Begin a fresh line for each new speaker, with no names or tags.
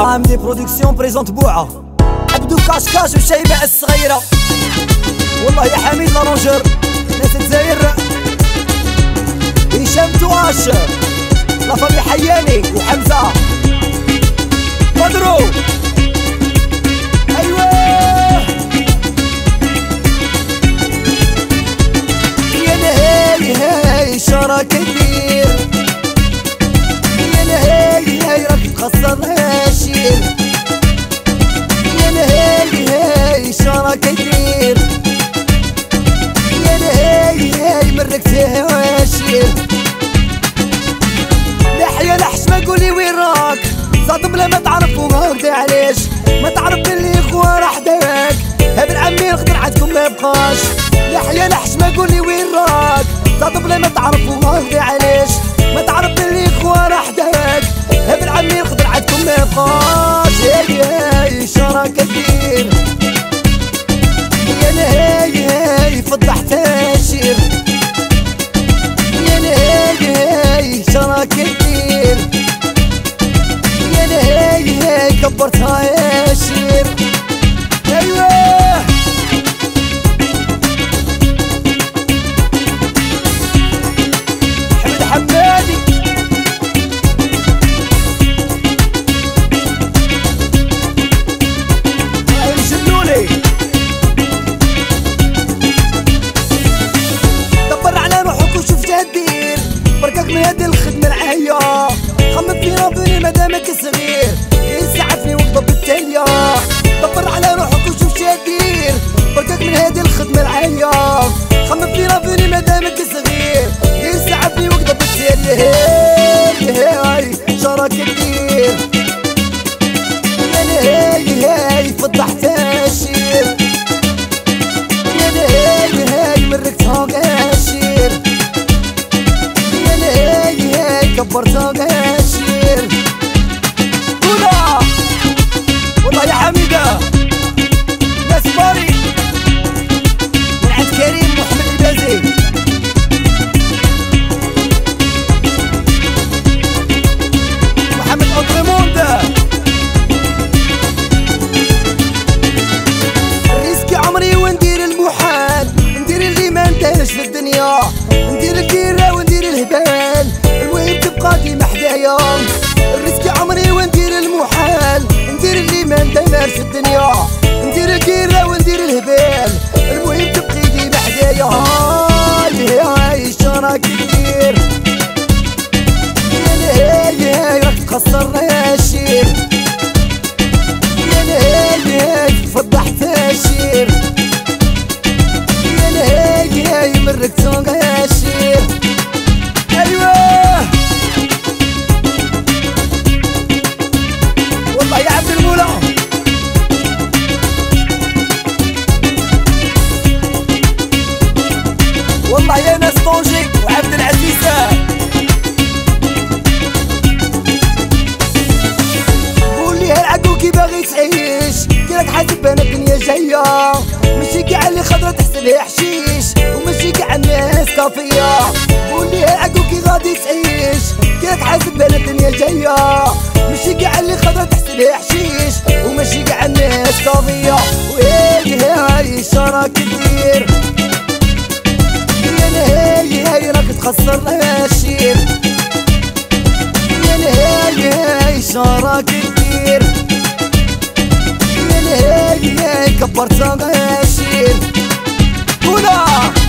دي برودكسيون بريزونت بوعة. عبدو كاشكاش وشيبة الصغيرة. والله يا حميد لارونجر ناس الجزائر هشام تواش لافامي حياني وحمزة. بدرو. أيوه. يا نهاي هاي شرا هاي مركت هاشير لحية لحش ما قولي وين راك صاد بلا ما تعرف وهكذا علاش ما تعرف باللي خوا راح داك. ابن عمي نقدر عندكم ما بقاش لحية لحش ما قولي وين راك صاد بلا ما تعرف وهكذا علاش كثير. يا نهاي هاي الخدمة العاية خمم في ربي مدامك صغير. يسعفني وقضب بالتالية. دبر على روحك وشوف جدير عند كريم محمد البازي. محمد عمري وندير المحال ندير اللي ما ندارش في الدنيا. ندير الكيرة وندير الهبال المهم تبقى ديما حدايا. ريسكي كتير يا نهاي هاي راك تخسر يا يا نهاي هاي فضح تاشير يا نهاي هاي مرك سوق ياشير أيوه. والله يا عبد المولى. طونجي وعبد العزيز. قولي هالعقو كي باغي تعيش؟ كيراك حاسب أنا الدنيا جاية. ماشي كاع اللي خضرة تحسبها حشيش. وماشي كاع الناس كافية. قولي هالعقو كي غادي تعيش؟ كيراك حاسب أنا الدنيا جاية. ماشي كاع اللي خضرة تحسبها حشيش. وماشي كاع الناس كافية. وهاي هاي شرا تخسر هاشير يا هاي شارك كتير يا هاي كبرت غاشير هنا!